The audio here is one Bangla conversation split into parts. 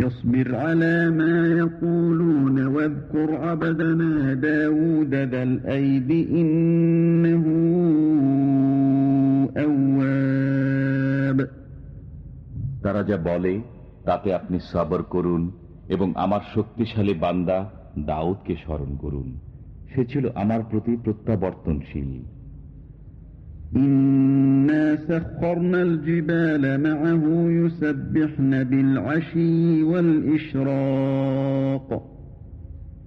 اصبر على ما يقولون واذكر عبدنا داود ذا الأيد إنه أواب তারা যা বলে তাতে আপনি সবর করুন এবং আমার শক্তিশালী বান্দা দাউদকে স্মরণ করুন সে ছিল আমার প্রতি প্রত্যাবর্তনশীল إنا سخرنا الجبال معه يسبحن بالعشي والإشراق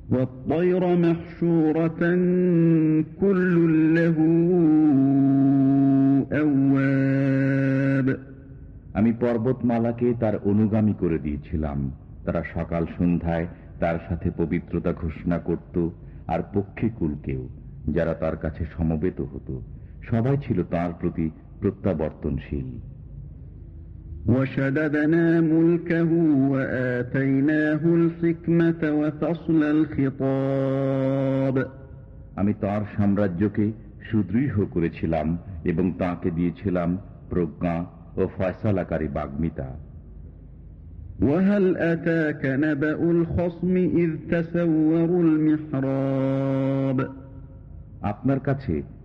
والطير محشورة كل له أواب আমি পর্বতমালাকে তার অনুগামী করে দিয়েছিলাম তারা সকাল সন্ধ্যায় তার সাথে পবিত্রতা ঘোষণা করত আর পক্ষীকুলকেও যারা তার কাছে সমবেত হতো সবাই ছিল তার প্রতি প্রত্যাবর্তনশীল وشددنا ملكه وآتيناه الحكمة وفصل الخطاب আমি তার সাম্রাজ্যকে সুদৃঢ় করেছিলাম এবং তাকে দিয়েছিলাম প্রজ্ঞা ও ফয়সালাকারী বাগ্মিতা وهل أتاك نبأ الخصم إذ تسوروا المحراب আপনার কাছে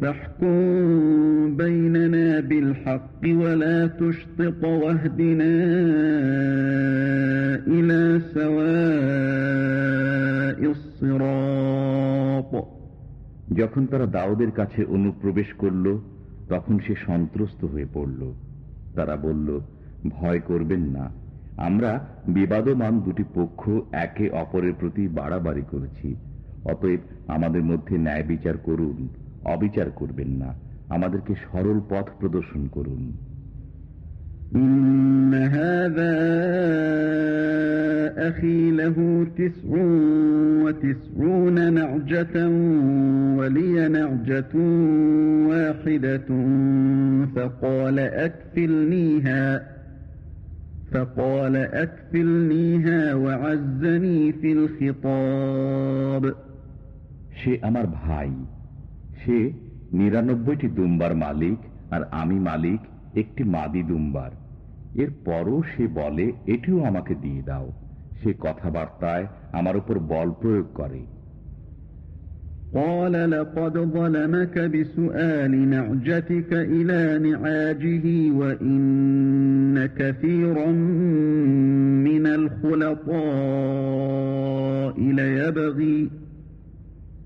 فاحكم بيننا بالحق ولا تشطط واهدنا إلى سواء الصراط যখন তারা দাউদের কাছে অনুপ্রবেশ করল তখন সে সন্ত্রস্ত হয়ে পড়ল তারা বলল ভয় করবেন না আমরা বিবাদমান দুটি পক্ষ একে অপরের প্রতি বাড়াবাড়ি করেছি অতএব আমাদের মধ্যে ন্যায় বিচার করুন অবিচার করবেন না আমাদেরকে সরল পথ প্রদর্শন করুন إن هذا أخي له تسع وتسعون نعجة ولي نعجة واحدة فقال أكفلنيها فقال أكفلنيها وعزني في الخطاب সে আমার ভাই সে নিরানব্বইটি দুম্বার মালিক আর আমি মালিক একটি মাদি দুম্বার এর পরও সে বলে এটিও আমাকে দিয়ে দাও সে কথাবার্তায় আমার উপর বল প্রয়োগ করে قال لقد ظلمك بسؤال نعجتك إلى نعاجه وإن كثيرا من الخلطاء ليبغي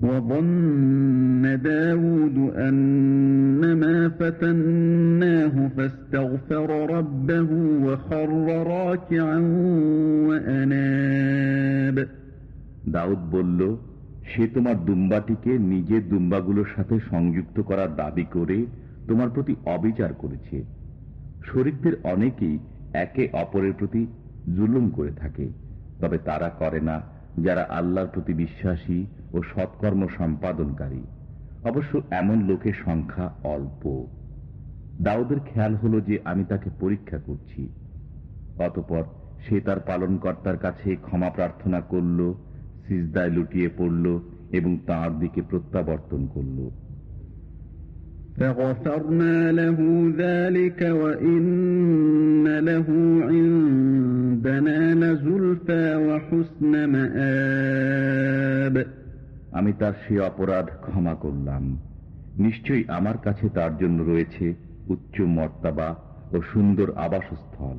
وظن داود أنما فتناه فاستغفر ربه وخر راكعا وأناب দাউদ বলল সে তোমার দুম্বাটিকে নিজের দুম্বাগুলোর সাথে সংযুক্ত করার দাবি করে তোমার প্রতি অবিচার করেছে শরীরদের অনেকেই একে অপরের প্রতি জুলুম করে থাকে তবে তারা করে না যারা আল্লাহর প্রতি বিশ্বাসী ও সৎকর্ম সম্পাদনকারী। অবশ্য এমন লোকের সংখ্যা অল্প। দাউদের খেয়াল হলো যে আমি তাকে পরীক্ষা করছি। অতপর সে তার পালনকর্তার কাছে ক্ষমা প্রার্থনা করল, সিজদায় লুটিয়ে পড়ল এবং তাঁর দিকে প্রত্যাবর্তন করল। فغفرنا له ذلك وإن له عندنا لزلفى وحسن مآب আমি তার সে অপরাধ ক্ষমা করলাম নিশ্চয়ই আমার কাছে তার জন্য রয়েছে উচ্চ মর্তাবা ও সুন্দর আবাসস্থল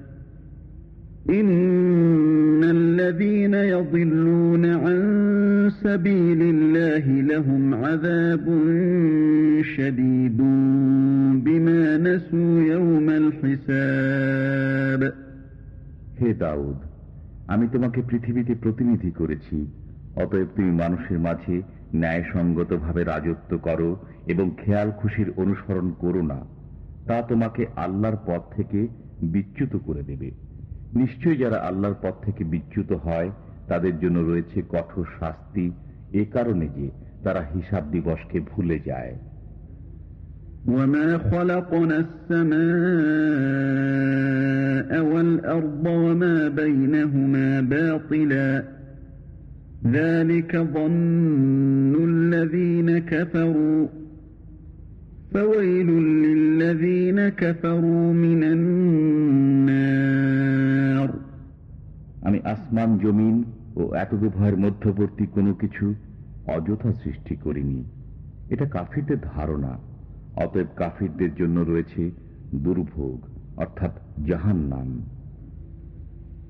إن الذين يضلون عن سبيل الله لهم عذاب شديد بما نسوا يوم الحساب হে দাউদ আমি তোমাকে পৃথিবীতে প্রতিনিধি করেছি অতএব তুমি মানুষের মাঝে ন্যায়সঙ্গতভাবে রাজত্ব করো এবং খেয়াল খুশির অনুসরণ করো না তা তোমাকে আল্লাহর পথ থেকে বিচ্যুত করে দেবে নিশ্চয়ই যারা আল্লাহর পথ থেকে বিচ্যুত হয় তাদের জন্য রয়েছে কঠোর শাস্তি এ কারণে যে তারা হিসাব দিবসকে ভুলে যায় وما خلقنا السماء والأرض وما بينهما باطلا ذلك ظن الذين كفروا فويل للذين كفروا من النار আমি আসমান জমিন ও এতদুভয়ের মধ্যবর্তী কোনো কিছু অযথা সৃষ্টি করিনি এটা কাফিরদের ধারণা অতএব কাফিরদের জন্য রয়েছে দুর্ভোগ অর্থাৎ জাহান নাম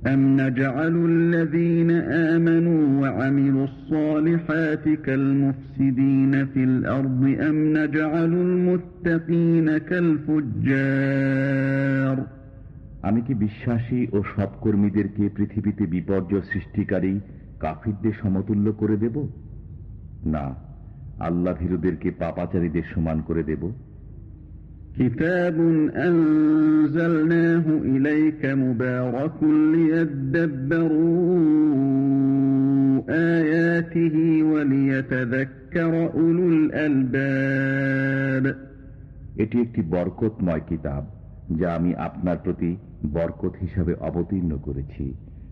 أم نجعل الذين آمنوا وعملوا الصالحات كالمفسدين في الأرض أم نجعل المتقين كالفجار আমি কি বিশ্বাসী ও সৎকর্মীদেরকে পৃথিবীতে বিপর্যয় সৃষ্টিকারী কাফিরদের সমতুল্য করে দেব না আল্লাহ ভীরুদেরকে পাপাচারীদের সমান করে দেব كتاب أنزلناه إليك مبارك ليدبروا آياته وليتذكر أولو الألباب এটি একটি বরকতময় কিতাব যা আমি আপনার প্রতি বরকত হিসাবে অবতীর্ণ করেছি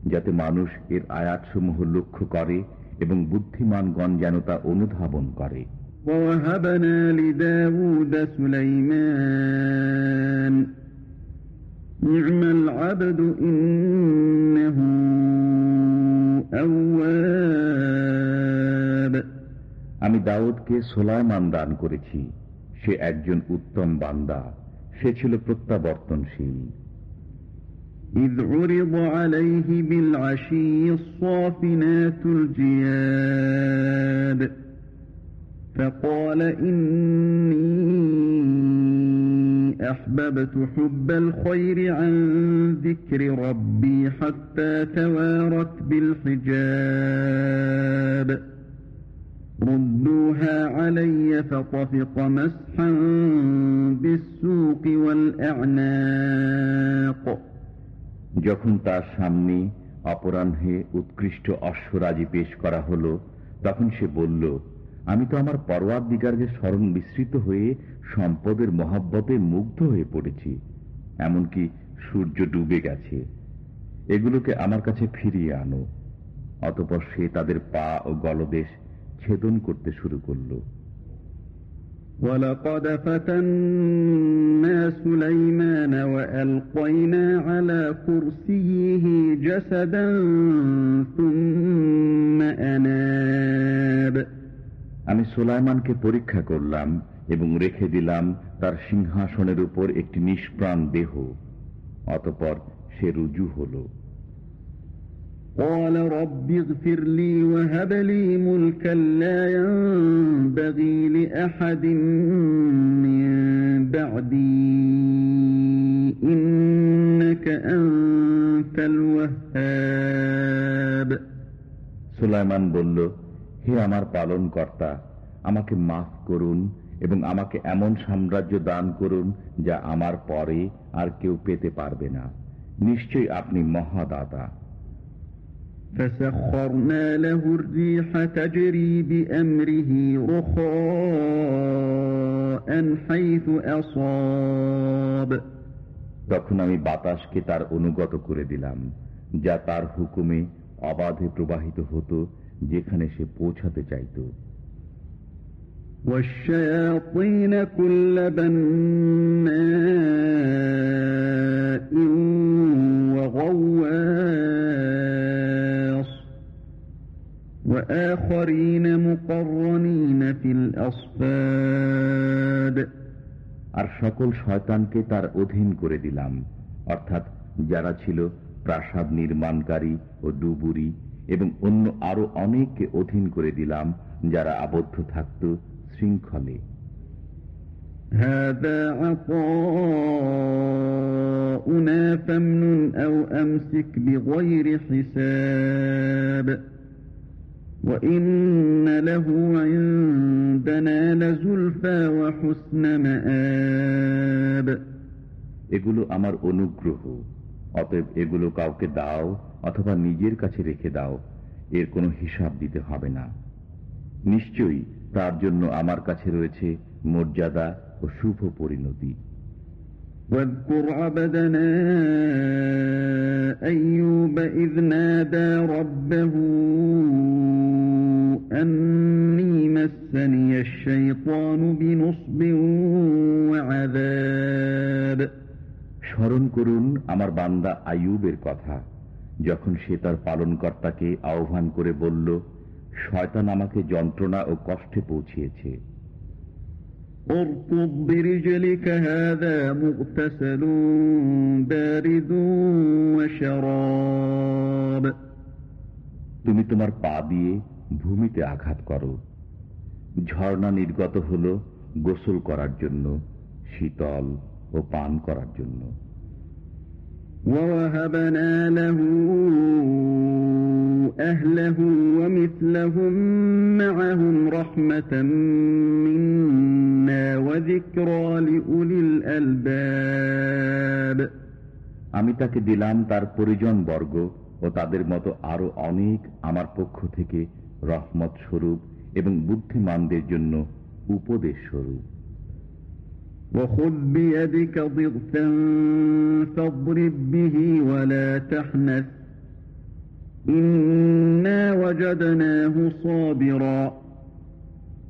যাতে মানুষ এর আয়াতসমূহ লক্ষ্য করে এবং বুদ্ধিমানগণ যেন তা অনুধাবন করে ووهبنا لداود سليمان نعم العبد إنه أواب আমি দাউদকে সোলাইমান দান করেছি সে একজন উত্তম বান্দা সে ছিল প্রত্যাবর্তনশীল إذ عرض عليه بالعشي الصافنات الجياد فقال إني أحببت حب الخير عن ذكر ربي حتى توارت بالحجاب ردوها علي فطفق مسحا بالسوق والأعناق যখন তার সামনে অপরাহ্নে উৎকৃষ্ট অশ্বরাজি পেশ করা হলো তখন সে বলল আমি তো আমার পরওয়ার দিগারকে স্মরণ বিস্মৃত হয়ে সম্পদের মহাব্বতে মুগ্ধ হয়ে পড়েছি এমনকি সূর্য ডুবে গেছে এগুলোকে আমার কাছে ফিরিয়ে আনো অতপর সে তাদের পা ও গলদেশ ছেদন করতে শুরু করলো ولقد فتنا سليمان وألقينا على كرسيه جسدا ثم أناب আমি সোলাইমানকে পরীক্ষা করলাম এবং রেখে দিলাম তার সিংহাসনের উপর একটি নিষ্প্রাণ দেহ অতপর সে রুজু হল قال رب اغفر لي وهب لي ملكا لا ينبغي لأحد من بعدي إنك أنت الوهاب সুলাইমান বলল হে আমার পালন কর্তা আমাকে মাফ করুন এবং আমাকে এমন সাম্রাজ্য দান করুন যা আমার পরে আর কেউ পেতে পারবে না নিশ্চয়ই আপনি মহাদাতা فسخرنا له الريح تجري بأمره رخاء حيث أصاب তখন আমি বাতাসকে তার অনুগত করে দিলাম যা তার হুকুমে অবাধে প্রবাহিত হতো যেখানে সে পৌঁছাতে চাইত والشياطين كل بناء وغواص আর সকল শয়তানকে তার অধীন করে দিলাম অর্থাৎ যারা ছিল প্রাসাদ নির্মাণকারী ও ডুবুরি এবং অন্য আরো অনেককে অধীন করে দিলাম যারা আবদ্ধ থাকত শৃঙ্খলে هذا وإن له عندنا لزلفى وحسن مآب এগুলো আমার অনুগ্রহ অতএব এগুলো কাউকে দাও অথবা নিজের কাছে রেখে দাও এর কোনো হিসাব দিতে হবে না নিশ্চয়ই তার জন্য আমার কাছে রয়েছে মর্যাদা ও শুভ পরিণতি واذكر عبدنا أيوب إذ نادى ربه أني مسني الشيطان بنصب وعذاب স্মরণ করুন আমার বান্দা আইয়ুবের কথা যখন সে তার পালনকর্তাকে আহ্বান করে বলল শয়তান আমাকে যন্ত্রণা ও কষ্টে পৌঁছিয়েছে اركض برجلك هذا مغتسل بارد وشراب তুমি তোমার পা দিয়ে ভূমিতে আঘাত করো ঝর্ণা নির্গত হল গোসল করার জন্য শীতল ও পান করার জন্য ووهبنا له أهله ومثلهم معهم رحمة منا وذكرى لأولي الألباب আমি তাকে দিলাম তার পরিজন বর্গ ও তাদের মতো আরো অনেক আমার পক্ষ থেকে রহমত স্বরূপ এবং বুদ্ধিমানদের জন্য উপদেশ স্বরূপ وخذ بيدك ضغثا فاضرب به ولا تحنث إنا وجدناه صابرا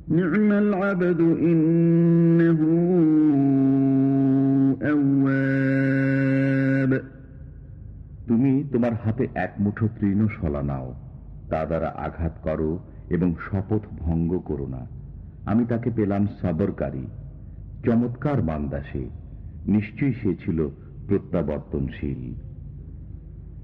نعم العبد إنه أواب তুমি তোমার হাতে এক মুঠো তৃণ সলা নাও তা দ্বারা আঘাত করো এবং শপথ ভঙ্গ করো না আমি তাকে পেলাম সবরকারী চমৎকার বান্দা সে নিশ্চয়ই সে ছিল প্রত্যাবর্তনশীল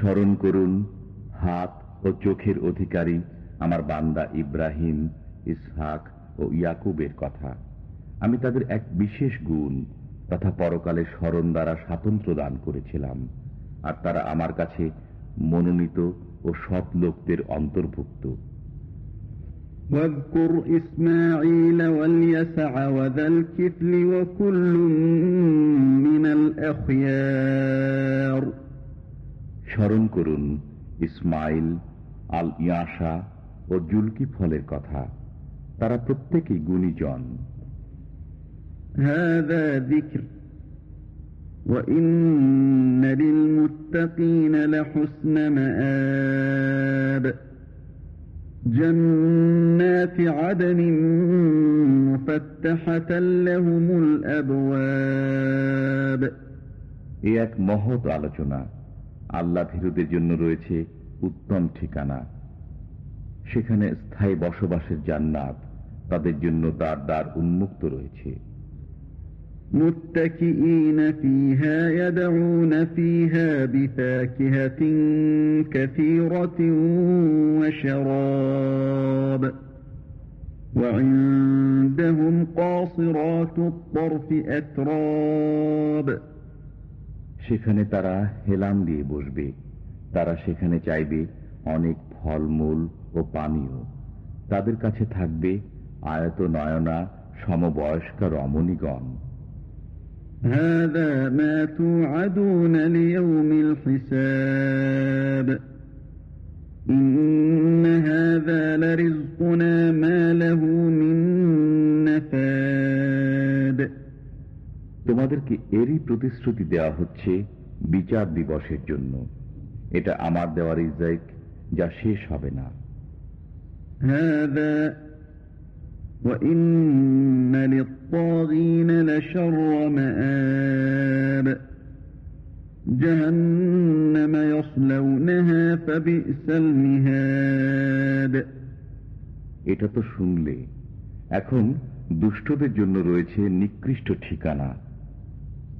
স্মরণ করুন, হাত ও চোখের অধিকারী আমার বান্দা ইব্রাহিম, ইসহাক ও ইয়াকুবের কথা। আমি তাদের এক বিশেষ গুণ তথা পরকালে স্মরণ দ্বারা স্বাতন্ত্র দান করেছিলাম, আর তারা আমার কাছে মনোনীত ও সৎ লোকদের অন্তর্ভুক্ত। واذكر إسماعيل واليسع وذا الكفل وكل من الأخيار স্মরণ করুন ইসমাইল আল ইয়াসা ও জুলকি ফলের কথা তারা প্রত্যেকেই গুণীজন هذا ذكر وإن للمتقين لحسن مآب جنات عدن مفتحة لهم الأبواب এ এক মহৎ আলোচনা আল্লাহ ভীরুদের জন্য রয়েছে উত্তম ঠিকানা সেখানে স্থায়ী বসবাসের জান্নাত তাদের জন্য দ্বার দ্বার উন্মুক্ত রয়েছে متكئين فيها يدعون فيها بفاكهة كثيرة وشراب وعندهم قاصرات الطرف أتراب সেখানে তারা হেলাম দিয়ে বসবে তারা সেখানে চাইবে অনেক ফলমূল ও পানীয় তাদের কাছে থাকবে আয়ত নয়না সমবয়স্ক রমণীগণ هذا ما توعدون ليوم الحساب إن هذا لرزقنا ما له من نفاد তোমাদেরকে এরই প্রতিশ্রুতি দেওয়া হচ্ছে বিচার দিবসের জন্য এটা আমার দেওয়া রিজাইক যা শেষ হবে না هذا وإن للطاغين لشر مآب جهنم يصلونها فبئس المهاد এটা তো শুনলে এখন দুষ্টদের জন্য রয়েছে নিকৃষ্ট ঠিকানা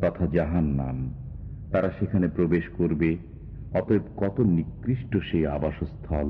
তথা জাহান নাম তারা সেখানে প্রবেশ করবে অতএব কত নিকৃষ্ট সেই আবাসস্থল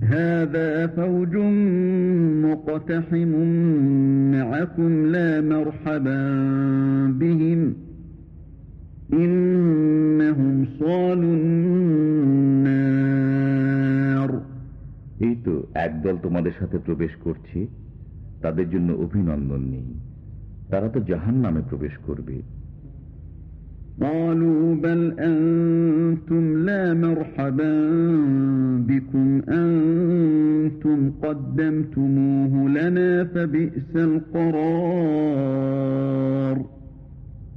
هذا فوج مقتحم معكم لا مرحبا بهم إنهم صالوا النار এই তো একদল তোমাদের সাথে প্রবেশ করছে তাদের জন্য অভিনন্দন নেই তারা তো জাহান নামে প্রবেশ করবে قالوا بل أنتم لا مرحبا بكم أنتم قدمتموه لنا فبئس القرار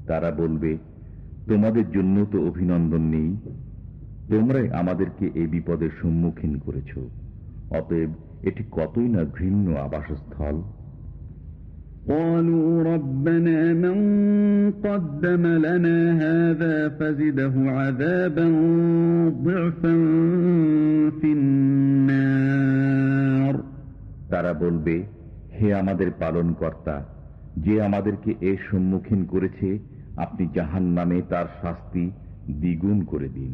তারা বলবে তোমাদের জন্য তো অভিনন্দন নেই তোমরাই আমাদেরকে এই বিপদের সম্মুখীন করেছ অতএব এটি কতই না ঘৃণ্য আবাসস্থল قالوا ربنا من قدم لنا هذا فزده عذابا ضعفا في النار তারা বলবে হে আমাদের পালন কর্তা যে আমাদেরকে এর সম্মুখীন করেছে আপনি জাহান নামে তার শাস্তি দ্বিগুণ করে দিন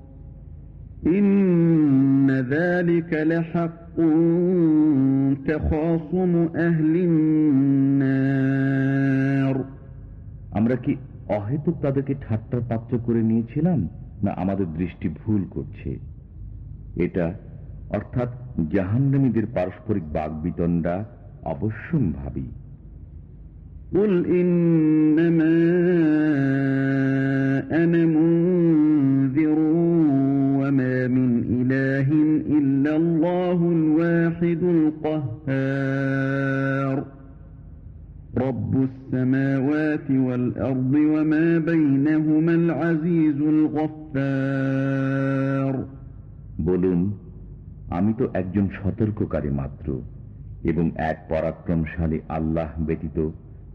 إن ذلك لحق تخاصم أهل النار আমরা কি অহেতুক তাদেরকে ঠাট্টার পাত্র করে নিয়েছিলাম না আমাদের দৃষ্টি ভুল করছে এটা অর্থাৎ জাহান্নামীদের পারস্পরিক বাগবিতণ্ডা অবশ্যই ভাবি قل إنما أنا منذر وما من إله إلا الله الواحد القهار رب السماوات والأرض وما بينهما العزيز الغفار বলুন আমি তো একজন সতর্ককারী মাত্র এবং এক পরাক্রমশালী আল্লাহ ব্যতীত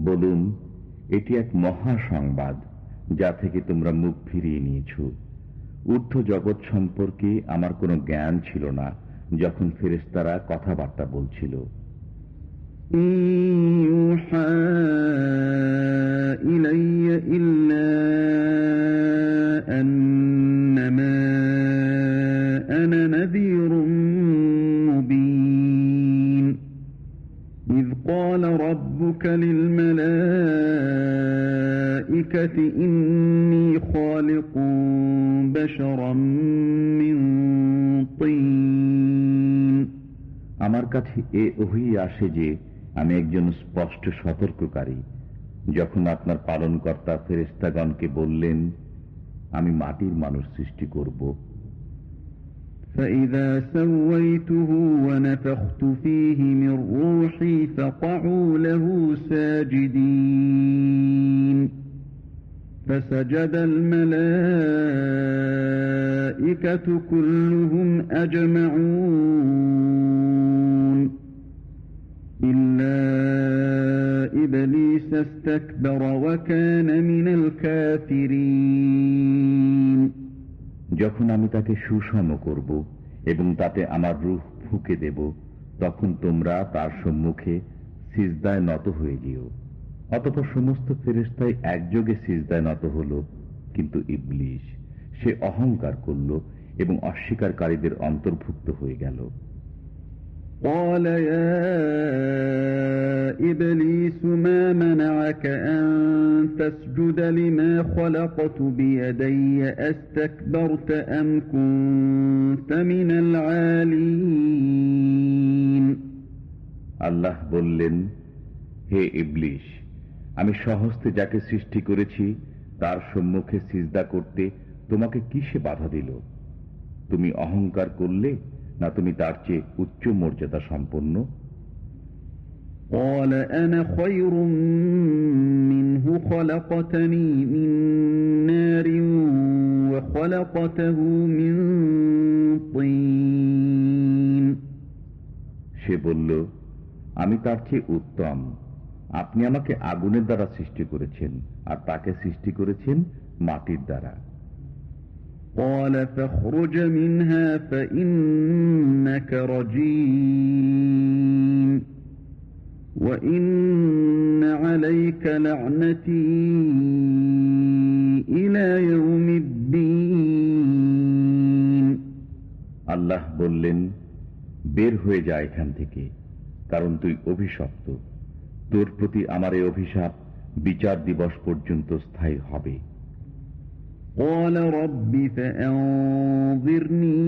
বলুন এটি এক মহা সংবাদ যা থেকে তোমরা মুখ ফিরিয়ে নিয়েছ। ঊর্ধ্ব জগৎ সম্পর্কে আমার কোনো জ্ঞান ছিল না যখন ফেরেস্তারা কথাবার্তা বলছিল। ইউহা ইলাই কাছে এ ওহি আসে যে আমি একজন স্পষ্ট সতর্ককারী যখন আপনার পালনকর্তা ফেরেস্তাগণকে বললেন আমি মাটির মানুষ সৃষ্টি করব فإذا سويته ونفخت فيه من روحي فقعوا له ساجدين فسجد الملائكة كلهم أجمعون إلا إبليس استكبر وكان من الكافرين যখন আমি তাকে সুষম করব এবং তাতে আমার রূহ ফুকে দেব তখন তোমরা তার সম্মুখে সিজদায় নত হয়ে যেও অতপর সমস্ত ফেরেস্তায় একযোগে সিজদায় নত হল কিন্তু ইবলিশ সে অহংকার করল এবং অস্বীকারীদের অন্তর্ভুক্ত হয়ে গেল قال يا إبليس ما منعك أن تسجد لما خلقت بيدي أستكبرت أم كنت من العالين আল্লাহ বললেন হে ইবলিশ আমি সহস্তে যাকে সৃষ্টি করেছি তার সম্মুখে সিজদা করতে তোমাকে কিসে বাধা দিল তুমি অহংকার করলে না তুমি তার চেয়ে উচ্চ মর্যাদা সম্পন্ন قال أنا خير منه خلقتني من نار وخلقته من طين সে বলল আমি তার চেয়ে উত্তম আপনি আমাকে আগুনের দ্বারা সৃষ্টি করেছেন আর তাকে সৃষ্টি করেছেন মাটির দ্বারা। আল্লাহ বললেন বের হয়ে যা এখান থেকে কারণ তুই অভিশপ্ত। তোর প্রতি আমার এই অভিশাপ বিচার দিবস পর্যন্ত স্থায়ী হবে قال رب فأنظرني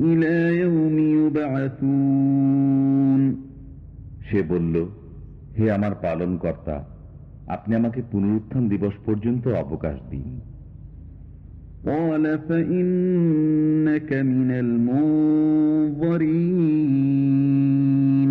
إلى يوم يبعثون সে বলল হে আমার পালন কর্তা আপনি আমাকে পুনরুত্থান দিবস পর্যন্ত অবকাশ দিন قال فإنك من المنظرين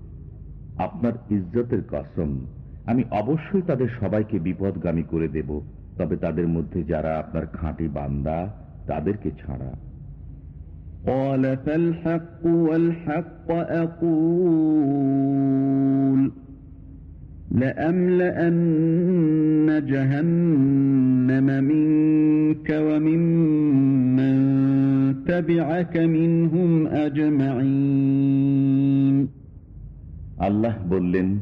আপনার ইজ্জতের কসম আমি অবশ্যই তাদের সবাইকে বিপদগামী করে দেব তবে তাদের মধ্যে যারা আপনার খাঁটি বান্দা তাদেরকে ছাড়া قال فالحق والحق أقول لأملأن جهنم منك وممن تبعك منهم أجمعين আল্লাহ বললেন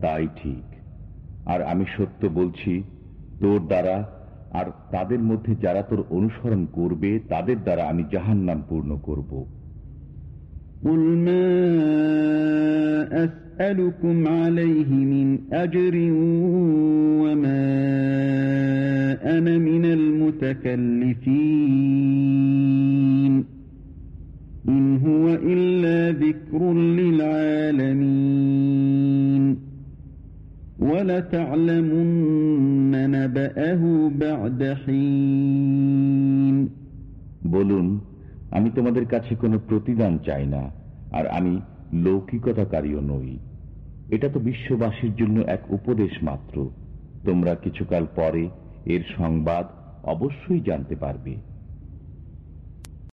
তাই ঠিক আর আমি সত্য বলছি তোর দ্বারা আর তাদের মধ্যে যারা তোর অনুসরণ করবে তাদের দ্বারা আমি জাহান্নাম পূর্ণ করব قل ما أسألكم عليه من أجر وما أنا من المتكلفين বলুন, আমি তোমাদের কাছে কোনো প্রতিদান চাই না, আর আমি লৌকিকতাকারীও নই। এটা তো বিশ্ববাসীর জন্য এক উপদেশ মাত্র। তোমরা কিছুকাল পরে এর সংবাদ অবশ্যই জানতে পারবে।